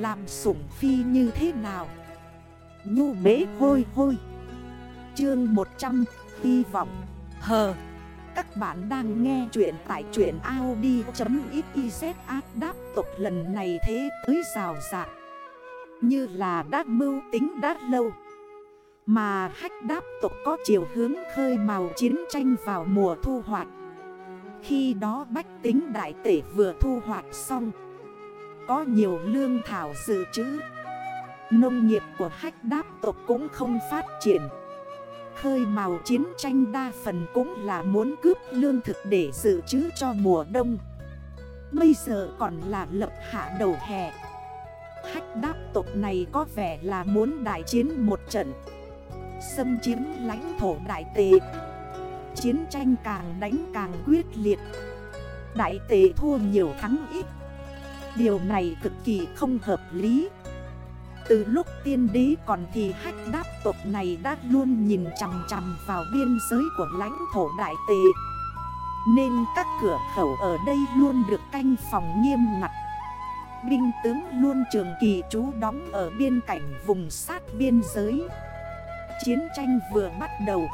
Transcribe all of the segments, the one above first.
Làm sủng phi như thế nào? Nhu bế hôi hôi. Chương 100 Hy vọng. Hờ. Các bạn đang nghe chuyện tại chuyện Audi.xyz đáp tục lần này thế tới rào rạc. Như là đã mưu tính đã lâu. Mà hách đáp tục có chiều hướng khơi màu chiến tranh vào mùa thu hoạch. Khi đó bách tính đại tể vừa thu hoạch xong có nhiều lương thảo dự trữ. Nông nghiệp của hách đáp tộc cũng không phát triển. Khơi màu chiến tranh đa phần cũng là muốn cướp lương thực để dự trữ cho mùa đông. Bây giờ còn là lập hạ đầu hè. Hách đáp tộc này có vẻ là muốn đại chiến một trận. Xâm chiếm lãnh thổ đại tề. Chiến tranh càng đánh càng quyết liệt. Đại tề thua nhiều thắng ít. Điều này cực kỳ không hợp lý. Từ lúc tiên đế còn thì hách đáp tộc này đã luôn nhìn chằm chằm vào biên giới của lãnh thổ đại tề. Nên các cửa khẩu ở đây luôn được canh phòng nghiêm ngặt. Binh tướng luôn trường kỳ trú đóng ở biên cảnh vùng sát biên giới. Chiến tranh vừa bắt đầu.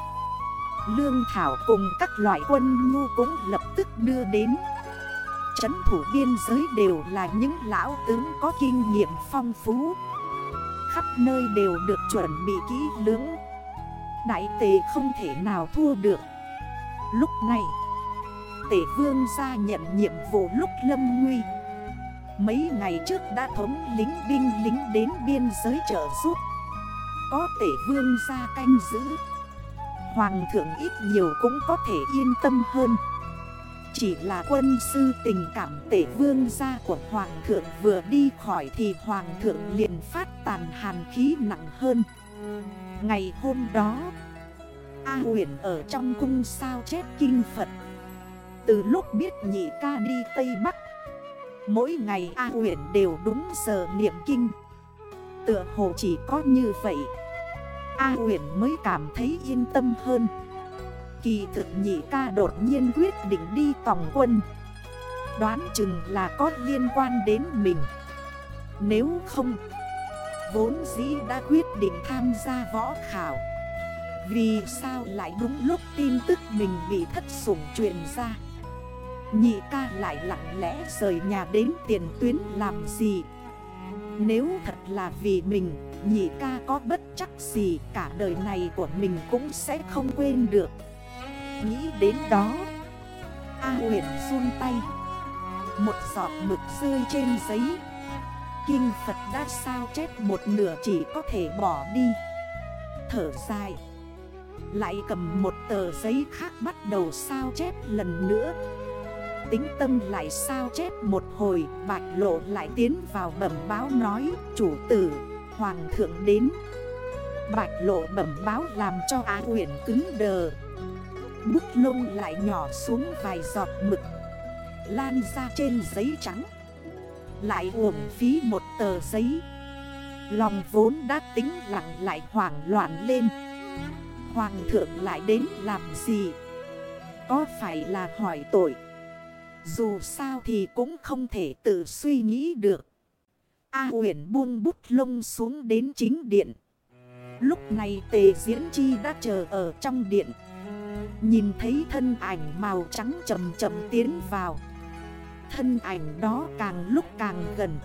Lương Thảo cùng các loại quân nhu cũng lập tức đưa đến. Chấn thủ biên giới đều là những lão tướng có kinh nghiệm phong phú. Khắp nơi đều được chuẩn bị kỹ lưỡng. Đại tề không thể nào thua được. Lúc này Tể vương ra nhận nhiệm vụ lúc lâm nguy. Mấy ngày trước đã thống lính binh lính đến biên giới trợ giúp. Có tể vương ra canh giữ. Hoàng thượng ít nhiều cũng có thể yên tâm hơn chỉ là quân sư tình cảm tể vương gia của Hoàng thượng vừa đi khỏi thì Hoàng thượng liền phát tàn hàn khí nặng hơn. Ngày hôm đó, A huyền ở trong cung sao chép kinh Phật. Từ lúc biết nhị ca đi Tây Bắc, Mỗi ngày A huyền đều đúng giờ niệm kinh. Tựa hồ chỉ có như vậy, A huyền mới cảm thấy yên tâm hơn. Kỳ thực nhị ca đột nhiên quyết định đi tòng quân. Đoán chừng là có liên quan đến mình. Nếu không, Vốn dĩ đã quyết định tham gia võ khảo. Vì sao lại đúng lúc tin tức mình bị thất sủng truyền ra? Nhị ca lại lặng lẽ rời nhà đến tiền tuyến làm gì? Nếu thật là vì mình, Nhị ca có bất chắc gì Cả đời này của mình cũng sẽ không quên được. Nghĩ đến đó. A huyền run tay. Một giọt mực rơi trên giấy. Kinh Phật đã sao chép một nửa chỉ có thể bỏ đi. Thở dài. Lại cầm một tờ giấy khác bắt đầu sao chép lần nữa. Tính tâm lại sao chép một hồi Bạch lộ lại tiến vào bẩm báo nói Chủ tử, hoàng thượng đến. Bạch lộ bẩm báo làm cho Á huyền cứng đờ. Bút lông lại nhỏ xuống vài giọt mực. Lan ra trên giấy trắng. Lại uổng phí một tờ giấy. Lòng vốn đã tính lặng lại hoảng loạn lên. Hoàng thượng lại đến làm gì? Có phải là hỏi tội? Dù sao thì cũng không thể tự suy nghĩ được. A huyển buông bút lông xuống đến chính điện. Lúc này tề diễn chi đã chờ ở trong điện. Nhìn thấy thân ảnh màu trắng chậm chậm tiến vào. Thân ảnh đó càng lúc càng gần.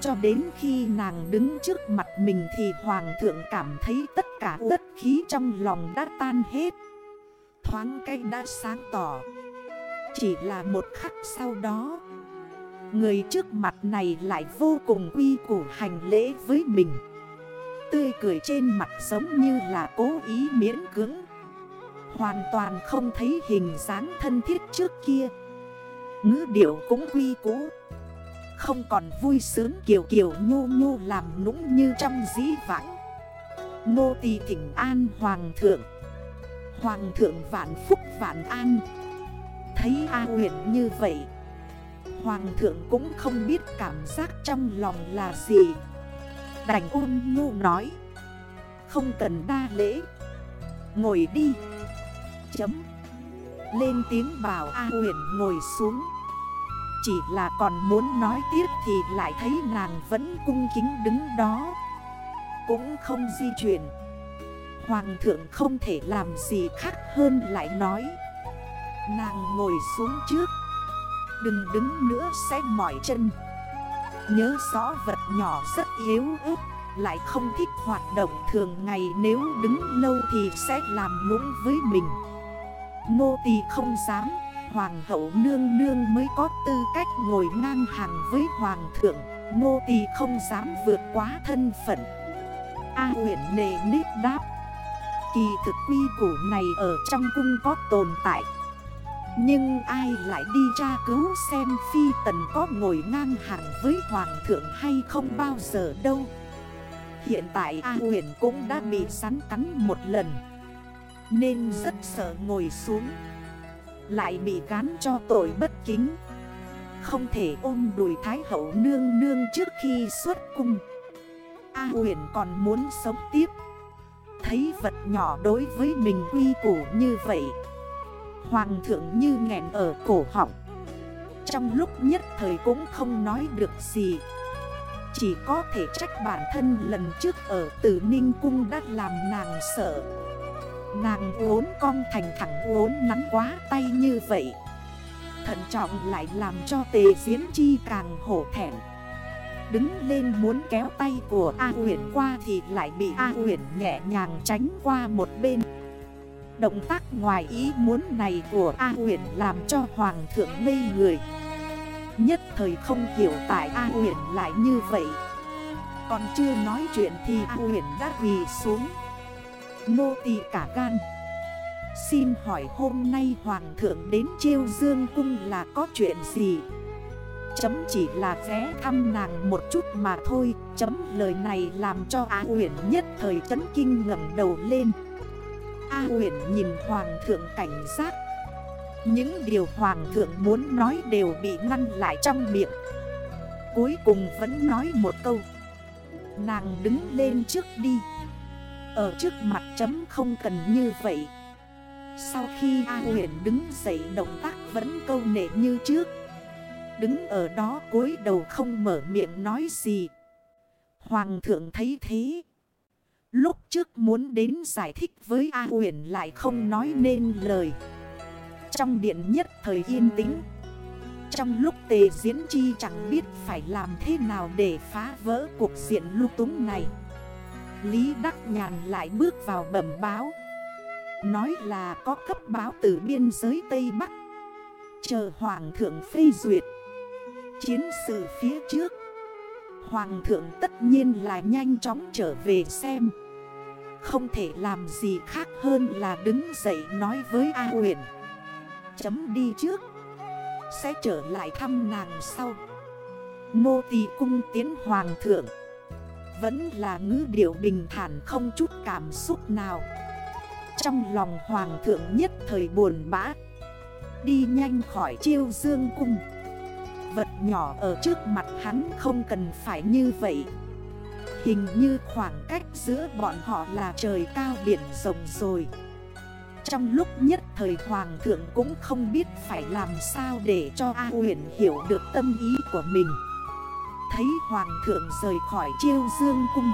Cho đến khi nàng đứng trước mặt mình thì hoàng thượng cảm thấy tất cả tất khí trong lòng đã tan hết. Thoáng cách đã sáng tỏ. Chỉ là một khắc sau đó, Người trước mặt này lại vô cùng quy củ hành lễ với mình. Tươi cười trên mặt giống như là cố ý miễn cưỡng. Hoàn toàn không thấy hình dáng thân thiết trước kia. Ngữ điệu cũng quy cũ Không còn vui sướng kiểu kiểu nhu nhu làm nũng như trong dĩ vãng. Nô tỳ thỉnh an hoàng thượng. Hoàng thượng vạn phúc vạn an. Thấy A huyền như vậy, Hoàng thượng cũng không biết cảm giác trong lòng là gì. Đành ôn nhu nói, Không cần đa lễ. Ngồi đi. Chấm. Lên tiếng bảo A huyền ngồi xuống. Chỉ là còn muốn nói tiếp thì lại thấy nàng vẫn cung kính đứng đó. Cũng không di chuyển. Hoàng thượng không thể làm gì khác hơn lại nói. Nàng ngồi xuống trước. Đừng đứng nữa sẽ mỏi chân. Nhớ rõ vật nhỏ rất yếu ớt, Lại không thích hoạt động thường ngày, Nếu đứng lâu thì sẽ làm nũng với mình. Nô tỳ không dám, Hoàng hậu nương nương mới có tư cách ngồi ngang hàng với hoàng thượng. Nô tỳ không dám vượt quá thân phận. A huyện nề nếp đáp, Kỳ thực quy củ này ở trong cung có tồn tại, Nhưng ai lại đi tra cứu xem phi tần có ngồi ngang hàng với hoàng thượng hay không bao giờ đâu. Hiện tại A huyện cũng đã bị sắn cắn một lần. Nên rất sợ ngồi xuống. Lại bị gán cho tội bất kính. Không thể ôm đùi thái hậu nương nương trước khi xuất cung. A huyền còn muốn sống tiếp. Thấy vật nhỏ đối với mình quy củ như vậy. Hoàng thượng như nghẹn ở cổ họng. Trong lúc nhất thời cũng không nói được gì. Chỉ có thể trách bản thân lần trước ở tử ninh cung đã làm nàng sợ. Nàng uốn cong thành thẳng uốn nắn quá tay như vậy. Thận trọng lại làm cho tề diễn chi càng hổ thẹn. Đứng lên muốn kéo tay của A huyền qua thì lại bị A huyền nhẹ nhàng tránh qua một bên. Động tác ngoài ý muốn này của A huyền làm cho Hoàng thượng ngây người. Nhất thời không hiểu tại A huyền lại như vậy. Còn chưa nói chuyện thì A huyền đã quỳ xuống. Nô tỳ cả gan. Xin hỏi hôm nay Hoàng thượng đến chiêu dương cung là có chuyện gì? Chấm chỉ là ghé thăm nàng một chút mà thôi. Chấm lời này làm cho A huyền nhất thời chấn kinh ngẩng đầu lên. A huyền nhìn hoàng thượng cảnh giác. Những điều hoàng thượng muốn nói đều bị ngăn lại trong miệng. Cuối cùng vẫn nói một câu. Nàng đứng lên trước đi. Ở trước mặt chấm không cần như vậy. Sau khi A huyền đứng dậy động tác vẫn câu nệ như trước. Đứng ở đó cúi đầu không mở miệng nói gì. Hoàng thượng thấy thế. Lúc trước muốn đến giải thích với A huyền lại không nói nên lời. Trong điện nhất thời yên tĩnh. Trong lúc tề diễn chi chẳng biết phải làm thế nào để phá vỡ cuộc diện lưu túng này. Lý Đắc Nhàn lại bước vào bẩm báo. Nói là có cấp báo từ biên giới Tây Bắc. Chờ Hoàng thượng phê duyệt. Chiến sự phía trước. Hoàng thượng tất nhiên là nhanh chóng trở về xem. Không thể làm gì khác hơn là đứng dậy nói với A huyền Chấm đi trước. Sẽ trở lại thăm nàng sau. Nô tỳ cung tiến hoàng thượng. Vẫn là ngữ điệu bình thản không chút cảm xúc nào. Trong lòng hoàng thượng nhất thời buồn bã. Đi nhanh khỏi chiêu dương cung. Vật nhỏ ở trước mặt hắn không cần phải như vậy. Hình như khoảng cách giữa bọn họ là trời cao biển rộng rồi. Trong lúc nhất thời Hoàng thượng cũng không biết phải làm sao để cho A huyền hiểu được tâm ý của mình. Thấy Hoàng thượng rời khỏi chiêu dương cung.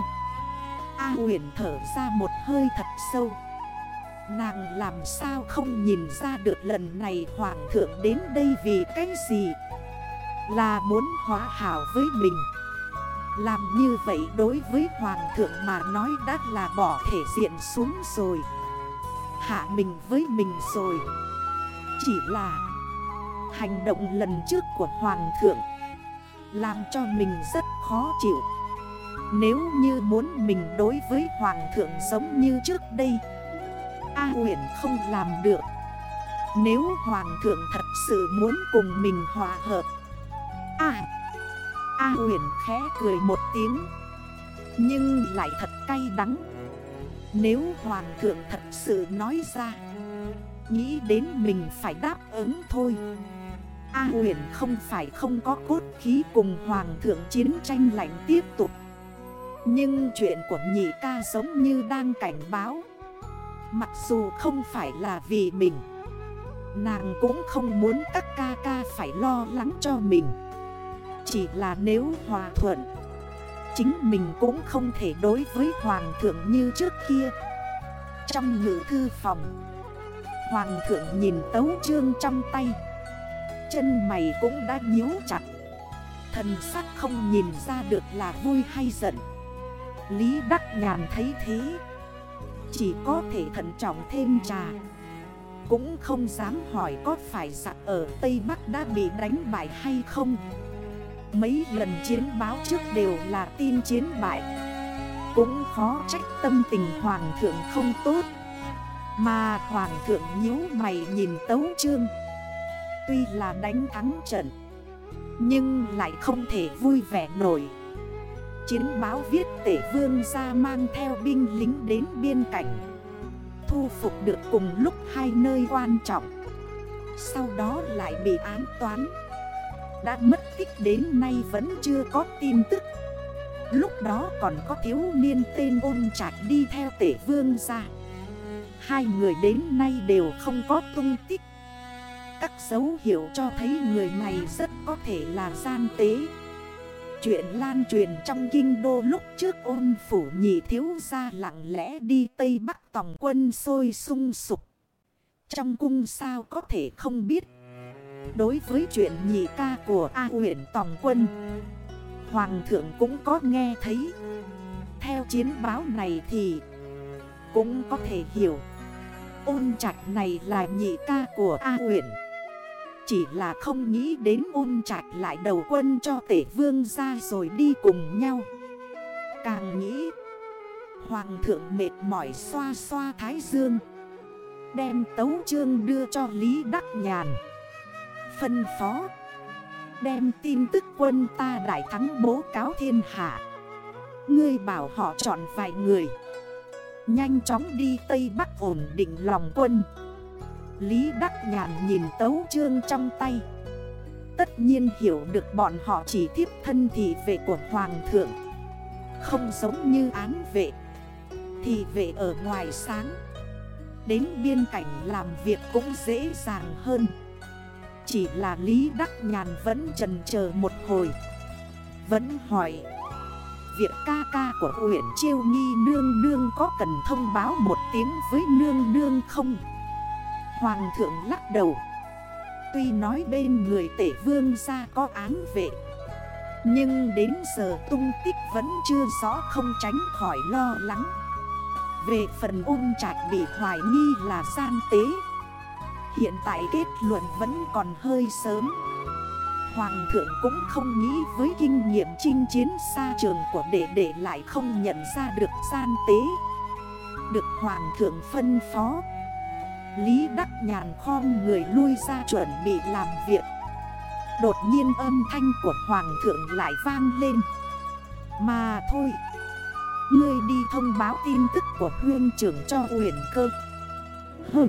A huyền thở ra một hơi thật sâu. Nàng làm sao không nhìn ra được lần này Hoàng thượng đến đây vì cái gì? Là muốn hóa hảo với mình. Làm như vậy đối với Hoàng thượng mà nói đã là bỏ thể diện xuống rồi. Hạ mình với mình rồi. Chỉ là Hành động lần trước của Hoàng thượng. Làm cho mình rất khó chịu. Nếu như muốn mình đối với Hoàng thượng giống như trước đây, A huyện không làm được. Nếu Hoàng thượng thật sự muốn cùng mình hòa hợp À A huyền khẽ cười một tiếng, Nhưng lại thật cay đắng. Nếu hoàng thượng thật sự nói ra, Nghĩ đến mình phải đáp ứng thôi. A huyền không phải không có cốt khí cùng hoàng thượng chiến tranh lạnh tiếp tục. Nhưng chuyện của nhị ca giống như đang cảnh báo. Mặc dù không phải là vì mình, Nàng cũng không muốn các ca ca phải lo lắng cho mình. Chỉ là nếu hòa thuận, Chính mình cũng không thể đối với hoàng thượng như trước kia. Trong ngữ thư phòng, Hoàng thượng nhìn tấu trương trong tay. Chân mày cũng đã nhíu chặt. Thần sắc không nhìn ra được là vui hay giận. Lý Đắc Nhàn thấy thế. Chỉ có thể thận trọng thêm trà. Cũng không dám hỏi có phải giặc ở Tây Bắc đã bị đánh bại hay không. Mấy lần chiến báo trước đều là tin chiến bại. Cũng khó trách tâm tình hoàng thượng không tốt. Mà hoàng thượng nhíu mày nhìn tấu trương. Tuy là đánh thắng trận, Nhưng lại không thể vui vẻ nổi. Chiến báo viết tể vương ra mang theo binh lính đến biên cảnh Thu phục được cùng lúc hai nơi quan trọng. Sau đó lại bị án toán. Đã mất tích đến nay vẫn chưa có tin tức. Lúc đó còn có thiếu niên tên ôn trạch đi theo tể vương ra Hai người đến nay đều không có tung tích. Các dấu hiệu cho thấy người này rất có thể là gian tế Chuyện lan truyền trong kinh đô lúc trước ôn phủ nhị thiếu ra lặng lẽ đi Tây Bắc tòng quân sôi sung sục. Trong cung sao có thể không biết. Đối với chuyện nhị ca của A huyện tòng quân, Hoàng thượng cũng có nghe thấy. Theo chiến báo này thì cũng có thể hiểu. Ôn trạch này là nhị ca của A huyện. Chỉ là không nghĩ đến ôn trạch lại đầu quân cho tể vương ra rồi đi cùng nhau. Càng nghĩ, Hoàng thượng mệt mỏi xoa xoa thái dương, Đem tấu chương đưa cho Lý Đắc Nhàn. Phân phó, Đem tin tức quân ta đại thắng bố cáo thiên hạ. Ngươi bảo họ chọn vài người, Nhanh chóng đi Tây Bắc ổn định lòng quân. Lý Đắc Nhàn nhìn tấu chương trong tay. Tất nhiên hiểu được bọn họ chỉ tiếp thân thị vệ của Hoàng thượng. Không giống như án vệ Thị vệ ở ngoài sáng. Đến biên cảnh làm việc cũng dễ dàng hơn. Chỉ là Lý Đắc Nhàn vẫn trần chờ một hồi. Vẫn hỏi, Việc ca ca của huyện Chiêu Nghi Nương Nương có cần thông báo một tiếng với Nương Nương không? Hoàng thượng lắc đầu. Tuy nói bên người tể vương ra có án vệ, Nhưng đến giờ tung tích vẫn chưa rõ không tránh khỏi lo lắng. Về phần ôn trạch bị hoài nghi là gian tế, Hiện tại kết luận vẫn còn hơi sớm. Hoàng thượng cũng không nghĩ với kinh nghiệm chinh chiến xa trường của đệ đệ lại không nhận ra được gian tế. Được Hoàng thượng phân phó Lý Đắc Nhàn khom người lui ra chuẩn bị làm việc. Đột nhiên âm thanh của Hoàng thượng lại vang lên. Mà thôi, Ngươi đi thông báo tin tức của huyên trưởng cho huyền cơ. Hừ,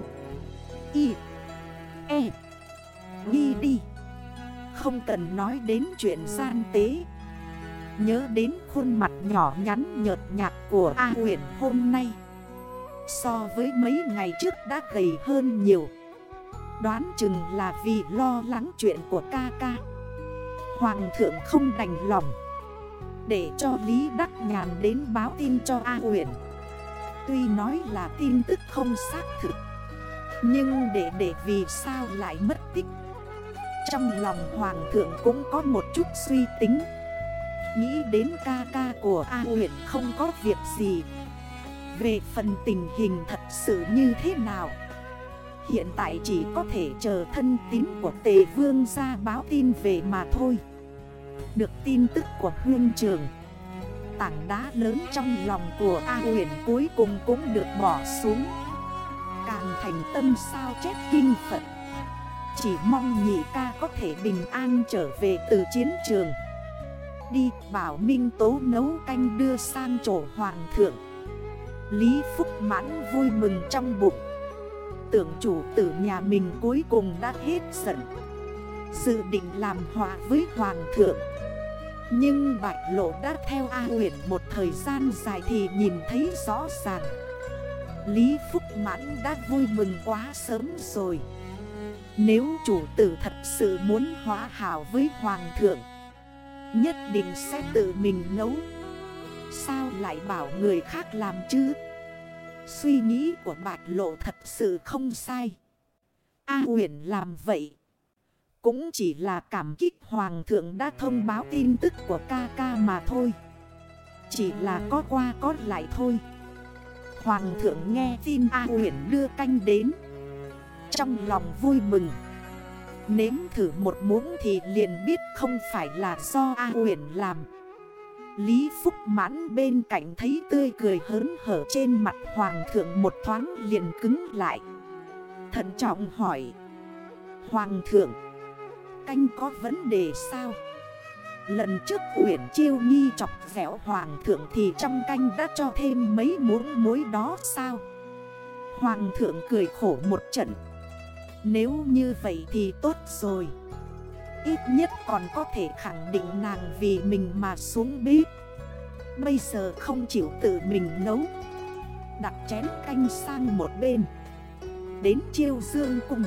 Y E Đi đi. Không cần nói đến chuyện gian tế. Nhớ đến khuôn mặt nhỏ nhắn nhợt nhạt của A huyền hôm nay. So với mấy ngày trước đã gầy hơn nhiều. Đoán chừng là vì lo lắng chuyện của ca ca. Hoàng thượng không đành lòng. Để cho Lý Đắc Nhàn đến báo tin cho A uyển. Tuy nói là tin tức không xác thực. Nhưng để để vì sao lại mất tích? Trong lòng Hoàng thượng cũng có một chút suy tính. Nghĩ đến ca ca của A uyển không có việc gì về phần tình hình thật sự như thế nào. Hiện tại chỉ có thể chờ thân tín của tề vương ra báo tin về mà thôi. Được tin tức của hương trường, Tảng đá lớn trong lòng của A huyền cuối cùng cũng được bỏ xuống. Càng thành tâm sao chép kinh Phật. Chỉ mong nhị ca có thể bình an trở về từ chiến trường. Đi, bảo Minh Tố nấu canh đưa sang chỗ hoàng thượng. Lý Phúc mãn vui mừng trong bụng. Tưởng chủ tử nhà mình cuối cùng đã hết giận. Dự định làm hòa với Hoàng thượng. Nhưng Bạch Lộ đã theo A huyền một thời gian dài thì nhìn thấy rõ ràng. Lý Phúc mãn đã vui mừng quá sớm rồi. Nếu chủ tử thật sự muốn hóa hảo với hoàng thượng, Nhất định sẽ tự mình nấu Sao lại bảo người khác làm chứ? Suy nghĩ của bạch lộ thật sự không sai. A uyển làm vậy. Cũng chỉ là cảm kích hoàng thượng đã thông báo tin tức của ca ca mà thôi. Chỉ là có qua có lại thôi. Hoàng thượng nghe tin A uyển đưa canh đến. Trong lòng vui mừng. Nếm thử một muỗng thì liền biết không phải là do A uyển làm. Lý Phúc mãn bên cạnh thấy tươi cười hớn hở trên mặt Hoàng thượng một thoáng liền cứng lại. Thận trọng hỏi, Hoàng thượng, Canh có vấn đề sao? Lần trước Uyển Chiêu Nhi chọc dẻo Hoàng thượng Thì trong canh đã cho thêm mấy muỗng muối đó sao? Hoàng thượng cười khổ một trận, Nếu như vậy thì tốt rồi. Ít nhất còn có thể khẳng định nàng vì mình mà xuống bếp. Bây giờ không chịu tự mình nấu. Đặt chén canh sang một bên. Đến chiêu dương cùng